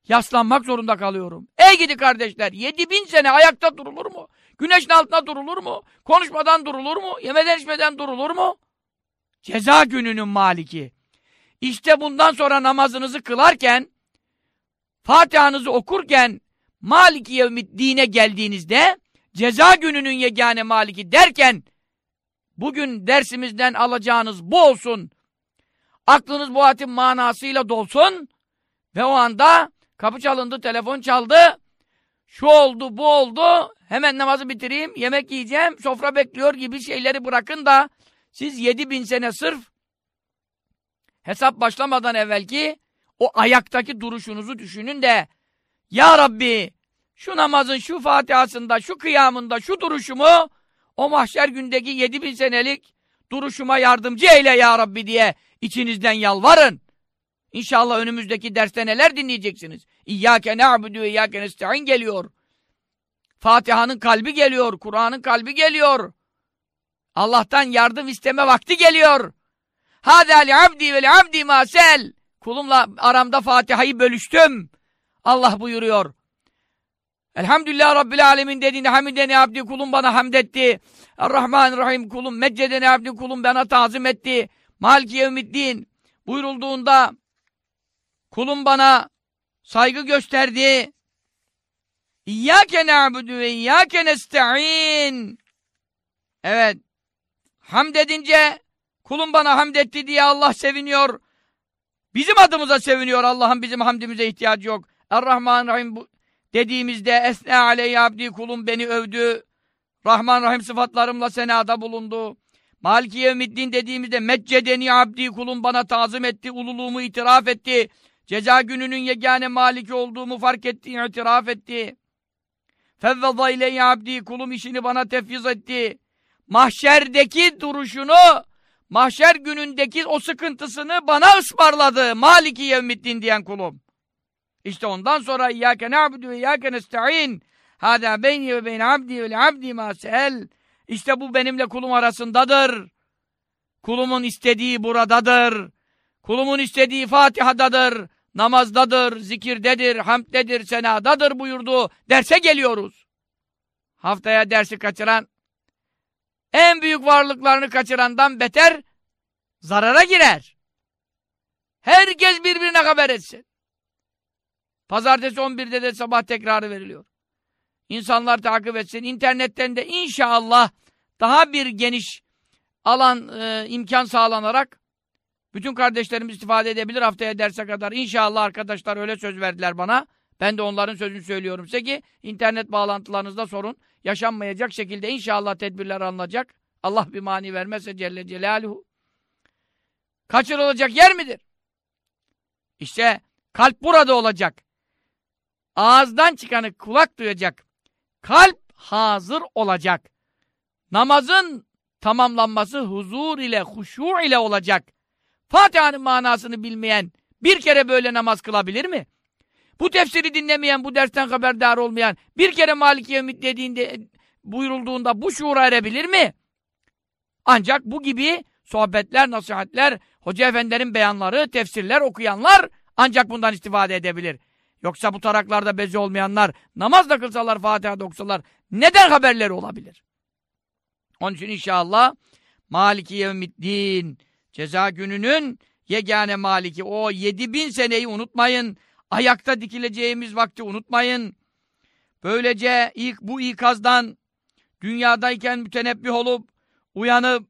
Speaker 2: yaslanmak zorunda kalıyorum. Ey gidi kardeşler 7 bin sene ayakta durulur mu? Güneşin altında durulur mu? Konuşmadan durulur mu? Yemeden içmeden durulur mu? Ceza gününün maliki. İşte bundan sonra namazınızı kılarken, Fatiha'nızı okurken, Maliki dine geldiğinizde ceza gününün yegane maliki derken bugün dersimizden alacağınız bu olsun. Aklınız bu ayetin manasıyla dolsun ve o anda kapı çalındı, telefon çaldı. Şu oldu, bu oldu. Hemen namazı bitireyim, yemek yiyeceğim, sofra bekliyor gibi şeyleri bırakın da siz yedi bin sene sırf hesap başlamadan evvelki o ayaktaki duruşunuzu düşünün de Ya Rabbi şu namazın, şu Fatiha'sında, şu kıyamında, şu duruşumu o mahşer gündeki yedi bin senelik duruşuma yardımcı eyle Ya Rabbi diye içinizden yalvarın. İnşallah önümüzdeki derste neler dinleyeceksiniz? İyyâke na'budu ve iyyâke nesta'in geliyor. Fatiha'nın kalbi geliyor, Kur'an'ın kalbi geliyor. Allah'tan yardım isteme vakti geliyor. Hâdâ li abdi ve li abdi mâsel. Kulumla aramda Fatiha'yı bölüştüm. Allah buyuruyor. Elhamdülillah Rabbil Alemin dediğinde hamideni abdi kulum bana hamd etti. Rahim kulum meccedeni abdi kulum bana tazim etti. Maliki yevmiddin buyurulduğunda kulum bana saygı gösterdi. İyyâke na'budu ve iyyâke nesta'in. Evet. Hamd edince kulum bana hamd etti diye Allah seviniyor. Bizim adımıza seviniyor. Allah'ın bizim hamdimize ihtiyacı yok. Er-Rahman Rahim dediğimizde esne aleyhi abdi kulum beni övdü. Rahman Rahim sıfatlarımla senada bulundu. Maliki yevmiddin dediğimizde meccedeni abdi kulum bana tazım etti, ululuğumu itiraf etti. Ceza gününün yegane maliki olduğumu fark etti, itiraf etti. Fevveza ileyhi abdi kulum işini bana tefviz etti. Mahşerdeki duruşunu, mahşer günündeki o sıkıntısını bana ısmarladı. Maliki yevmiddin diyen kulum. İşte ondan sonra İyyâke na'budu ve İyyâke nesta'in. Hâdâ beyni ve beyne abdi ve abdi mâ se'el. İşte bu benimle kulum arasındadır. Kulumun istediği buradadır. Kulumun istediği Fatiha'dadır, namazdadır, zikirdedir, hamddedir, senadadır buyurdu. Derse geliyoruz. Haftaya dersi kaçıran, en büyük varlıklarını kaçırandan beter zarara girer. Herkes birbirine haber etsin. Pazartesi 11'de de sabah tekrarı veriliyor. İnsanlar takip etsin. İnternetten de inşallah daha bir geniş alan, e, imkan sağlanarak bütün kardeşlerimiz istifade edebilir haftaya derse kadar. İnşallah arkadaşlar öyle söz verdiler bana. Ben de onların sözünü söylüyorum size ki internet bağlantılarınızda sorun yaşanmayacak şekilde inşallah tedbirler alınacak. Allah bir mani vermezse Celle Celaluhu. Kaçırılacak yer midir? İşte kalp burada olacak. Ağızdan çıkanı kulak duyacak. Kalp hazır olacak. Namazın tamamlanması huzur ile, huşu ile olacak. Fatiha'nın manasını bilmeyen bir kere böyle namaz kılabilir mi? Bu tefsiri dinlemeyen, bu dersten haberdar olmayan, bir kere Maliki Yevmid dediğinde, buyurulduğunda bu şuura erebilir mi? Ancak bu gibi sohbetler, nasihatler, hoca efendilerin beyanları, tefsirler okuyanlar ancak bundan istifade edebilir. Yoksa bu taraklarda bezi olmayanlar namaz da kılsalar, Fatiha da okusalar neden haberleri olabilir? Onun için inşallah Maliki Yevmiddin ceza gününün yegane maliki o yedi bin seneyi unutmayın. Ayakta dikileceğimiz vakti unutmayın. Böylece ilk bu ikazdan dünyadayken mütenebbih olup uyanıp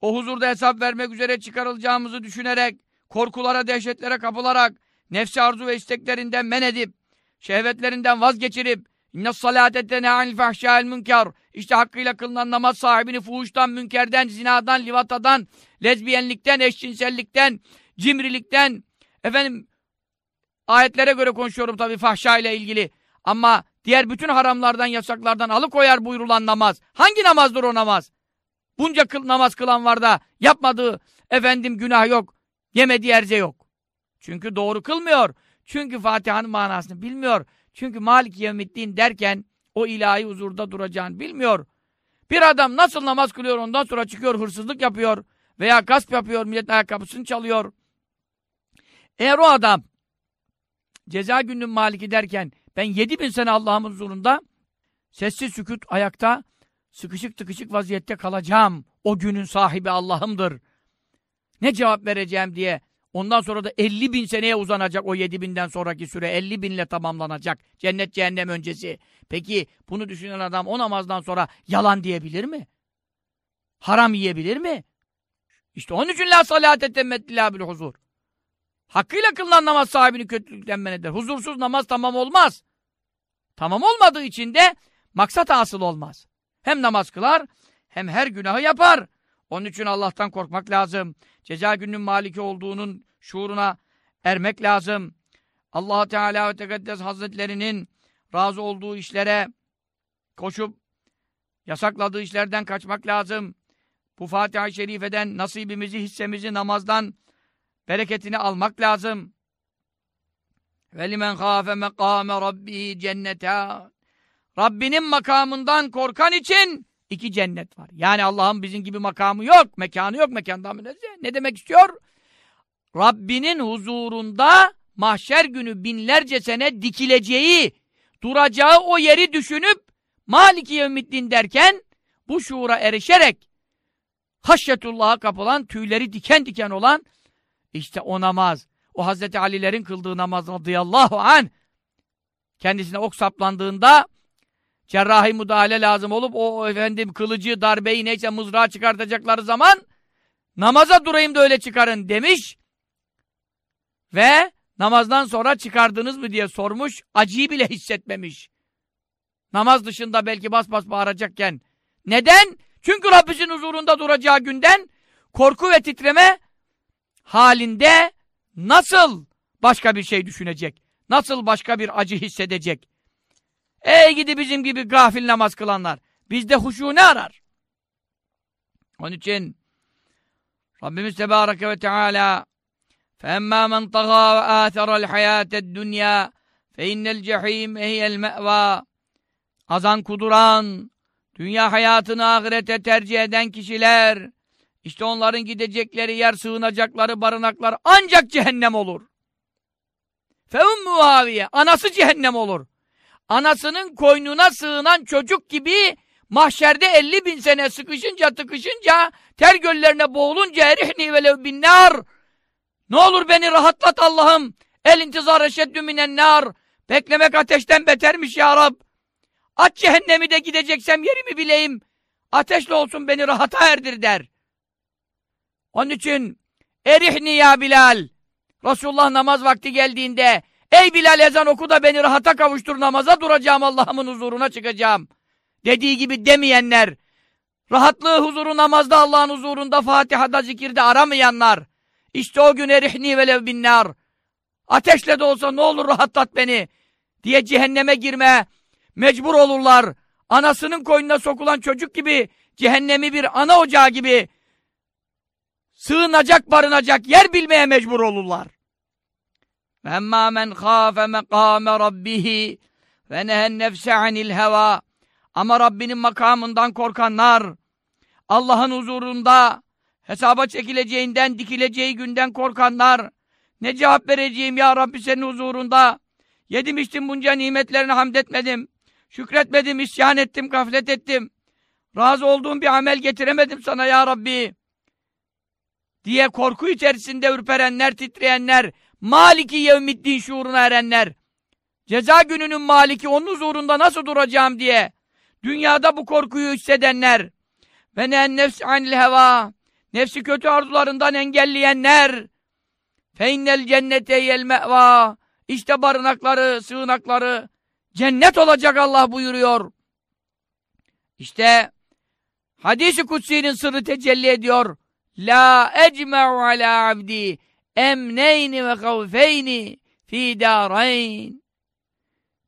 Speaker 2: o huzurda hesap vermek üzere çıkarılacağımızı düşünerek korkulara, dehşetlere kapılarak nefsi arzu ve isteklerinden men edip, şehvetlerinden vazgeçirip, inne salâte tenâ'il fahşâil münker, işte hakkıyla kılınan namaz sahibini fuhuştan, münkerden, zinadan, livatadan, lezbiyenlikten, eşcinsellikten, cimrilikten, efendim, ayetlere göre konuşuyorum tabii fahşa ile ilgili. Ama diğer bütün haramlardan, yasaklardan alıkoyar buyurulan namaz. Hangi namazdır o namaz? Bunca kıl, namaz kılan var da yapmadığı efendim günah yok, yemediği erze yok. Çünkü doğru kılmıyor. Çünkü Fatiha'nın manasını bilmiyor. Çünkü Malik Yevmiddin derken o ilahi huzurda duracağını bilmiyor. Bir adam nasıl namaz kılıyor ondan sonra çıkıyor hırsızlık yapıyor veya gasp yapıyor milletin ayakkabısını çalıyor. Eğer o adam ceza gününün maliki derken ben yedi bin sene Allah'ın huzurunda sessiz sükut ayakta sıkışık tıkışık vaziyette kalacağım. O günün sahibi Allah'ımdır. Ne cevap vereceğim diye Ondan sonra da 50 bin seneye uzanacak o 7 binden sonraki süre. 50 binle tamamlanacak. Cennet cehennem öncesi. Peki bunu düşünen adam o namazdan sonra yalan diyebilir mi? Haram yiyebilir mi? İşte onun için la salate temmet illa bil huzur. Hakkıyla kılınan namaz sahibini kötülükten men eder. Huzursuz namaz tamam olmaz. Tamam olmadığı için de maksat asıl olmaz. Hem namaz kılar hem her günahı yapar. Onun için Allah'tan korkmak lazım. Ceza gününün maliki olduğunun şuuruna ermek lazım. allah Teala ve Tekaddes Hazretlerinin razı olduğu işlere koşup yasakladığı işlerden kaçmak lazım. Bu Fatiha-i Şerife'den nasibimizi, hissemizi namazdan bereketini almak lazım. Ve limen khâfe mekâme rabbihi cennetâ. Rabbinin makamından korkan için iki cennet var. Yani Allah'ın bizim gibi makamı yok, mekanı yok, mekandan münezzeh. Ne demek istiyor? Rabbinin huzurunda mahşer günü binlerce sene dikileceği, duracağı o yeri düşünüp Maliki Yevmiddin derken bu şuura erişerek haşyetullah'a kapılan, tüyleri diken diken olan işte o namaz. O Hazreti Ali'lerin kıldığı namaz radıyallahu an kendisine ok saplandığında cerrahi müdahale lazım olup o efendim kılıcı, darbeyi neyse mızrağı çıkartacakları zaman namaza durayım da öyle çıkarın demiş ve namazdan sonra çıkardınız mı diye sormuş, acıyı bile hissetmemiş. Namaz dışında belki bas bas bağıracakken. Neden? Çünkü Rabbisinin huzurunda duracağı günden korku ve titreme halinde nasıl başka bir şey düşünecek? Nasıl başka bir acı hissedecek? Ey gidi bizim gibi gafil namaz kılanlar. Bizde huşu ne arar? Onun için Rabbimiz Tebareke ve Teala فَاَمَّا مَنْ طَغَى وَآثَرَ الْحَيَاةَ الدُّنْيَا فَاِنَّ الْجَحِيمَ هِيَ الْمَأْوَى Azan kuduran, dünya hayatını ahirete tercih eden kişiler, işte onların gidecekleri yer, sığınacakları barınaklar ancak cehennem olur. Fevum muaviye, anası cehennem olur. Anasının koynuna sığınan çocuk gibi mahşerde 50 bin sene sıkışınca tıkışınca ter göllerine boğulunca erihni velev binnar. Ne olur beni rahatlat Allah'ım. El intizar eşeddü minen nar. Beklemek ateşten betermiş ya Rab. Aç cehennemi de gideceksem yerimi bileyim. Ateşle olsun beni rahata erdir der. Onun için erihni ya Bilal. Resulullah namaz vakti geldiğinde Ey Bilal ezan oku da beni rahata kavuştur namaza duracağım Allah'ımın huzuruna çıkacağım. Dediği gibi demeyenler, rahatlığı huzuru namazda Allah'ın huzurunda Fatiha'da zikirde aramayanlar, işte o gün erihni velev binnar, ateşle de olsa ne olur rahatlat beni diye cehenneme girme mecbur olurlar. Anasının koynuna sokulan çocuk gibi, cehennemi bir ana ocağı gibi sığınacak, barınacak yer bilmeye mecbur olurlar. فَاَمَّا مَنْ خَافَ مَقَامَ رَبِّهِ وَنَهَا النَّفْسَ عَنِ الْهَوَى Ama Rabbinin makamından korkanlar, Allah'ın huzurunda hesaba çekileceğinden, dikileceği günden korkanlar, ne cevap vereceğim ya Rabbi senin huzurunda? Yedim içtim bunca nimetlerine hamd etmedim. Şükretmedim, isyan ettim, gaflet ettim. Razı olduğum bir amel getiremedim sana ya Rabbi. Diye korku içerisinde ürperenler, titreyenler, Maliki yevmiddin şuuruna erenler, ceza gününün maliki onun huzurunda nasıl duracağım diye, dünyada bu korkuyu hissedenler, ve ne nefs anil heva, nefsi kötü arzularından engelleyenler, fe innel cennete yel me'va, işte barınakları, sığınakları, cennet olacak Allah buyuruyor. İşte hadis-i kutsi'nin sırrı tecelli ediyor. La ecme'u ala abdi emneyni ve kavfeyni fi darayn.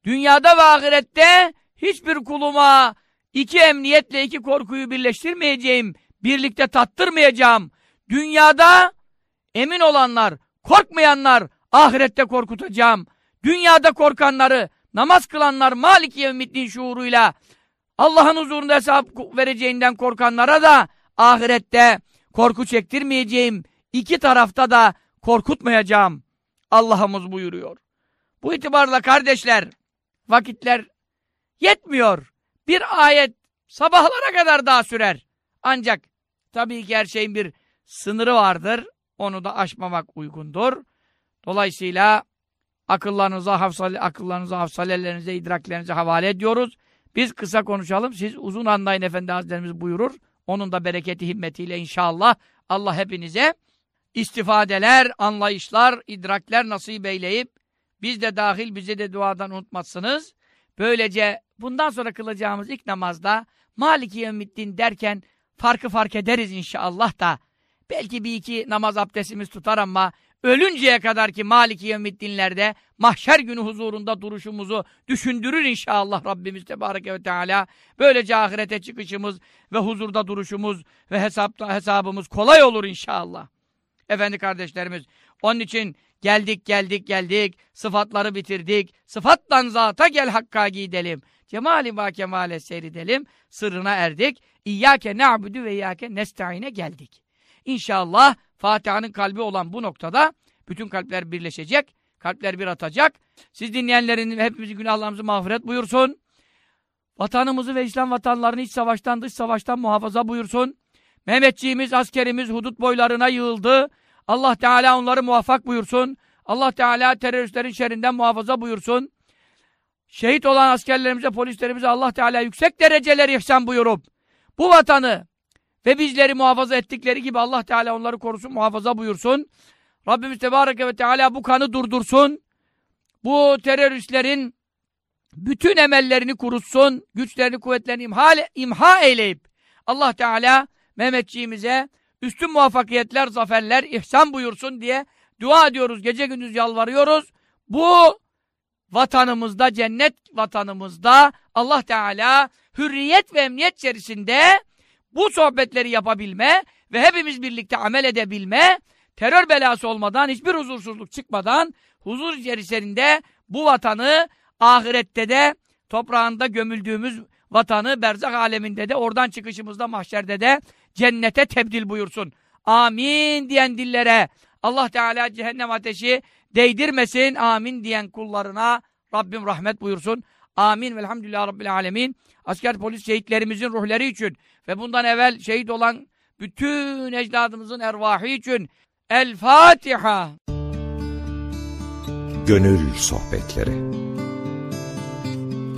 Speaker 2: Dünyada ve ahirette hiçbir kuluma iki emniyetle iki korkuyu birleştirmeyeceğim, birlikte tattırmayacağım. Dünyada emin olanlar, korkmayanlar ahirette korkutacağım. Dünyada korkanları, namaz kılanlar Maliki Yevmiddin şuuruyla Allah'ın huzurunda hesap vereceğinden korkanlara da ahirette korku çektirmeyeceğim. İki tarafta da korkutmayacağım. Allah'ımız buyuruyor. Bu itibarla kardeşler, vakitler yetmiyor. Bir ayet sabahlara kadar daha sürer. Ancak tabii ki her şeyin bir sınırı vardır. onu da aşmamak uygundur. Dolayısıyla akıllarınıza, hafsale, akıllarınıza, hafsalelerinize, idraklerinize havale ediyoruz. Biz kısa konuşalım. Siz uzun anlayın Efendi Hazretlerimiz buyurur. Onun da bereketi himmetiyle inşallah Allah hepinize istifadeler, anlayışlar, idrakler nasip eyleyip biz de dahil bizi de duadan unutmazsınız. Böylece bundan sonra kılacağımız ilk namazda Maliki Yevmiddin derken farkı fark ederiz inşallah da. Belki bir iki namaz abdestimiz tutar ama ölünceye kadar ki Maliki Yevmiddinlerde mahşer günü huzurunda duruşumuzu düşündürür inşallah Rabbimiz Tebareke ve Teala. Böylece ahirete çıkışımız ve huzurda duruşumuz ve hesapta hesabımız kolay olur inşallah. Efendi kardeşlerimiz, onun için geldik geldik geldik, sıfatları bitirdik, sıfattan zata gel hakka gidelim. Cemali va kemale seyredelim, sırrına erdik. İyyâke na'budu ve iyyâke nesta'ine geldik. İnşallah Fatiha'nın kalbi olan bu noktada bütün kalpler birleşecek, kalpler bir atacak. Siz dinleyenlerin hepimizi günahlarımızı mağfiret buyursun. Vatanımızı ve İslam vatanlarını iç savaştan dış savaştan muhafaza buyursun. Mehmetçiğimiz, askerimiz hudut boylarına yığıldı. Allah Teala onları muvaffak buyursun. Allah Teala teröristlerin şerrinden muhafaza buyursun. Şehit olan askerlerimize, polislerimize Allah Teala yüksek dereceler ihsan buyurup bu vatanı ve bizleri muhafaza ettikleri gibi Allah Teala onları korusun, muhafaza buyursun. Rabbimiz Tebareke ve Teala bu kanı durdursun. Bu teröristlerin bütün emellerini kurutsun, güçlerini, kuvvetlerini imha, imha eyleyip Allah Teala Mehmetçiğimize üstün muvaffakiyetler, zaferler ihsan buyursun diye dua ediyoruz. Gece gündüz yalvarıyoruz. Bu vatanımızda, cennet vatanımızda Allah Teala hürriyet ve emniyet içerisinde bu sohbetleri yapabilme ve hepimiz birlikte amel edebilme, terör belası olmadan, hiçbir huzursuzluk çıkmadan huzur içerisinde bu vatanı ahirette de toprağında gömüldüğümüz vatanı berzak aleminde de oradan çıkışımızda mahşerde de cennete tebdil buyursun. Amin diyen dillere Allah Teala cehennem ateşi değdirmesin. Amin diyen kullarına Rabbim rahmet buyursun. Amin. Velhamdülillah Rabbil alemin. Asker polis şehitlerimizin ruhları için ve bundan evvel şehit olan bütün ecdadımızın ervahı için El Fatiha.
Speaker 1: Gönül Sohbetleri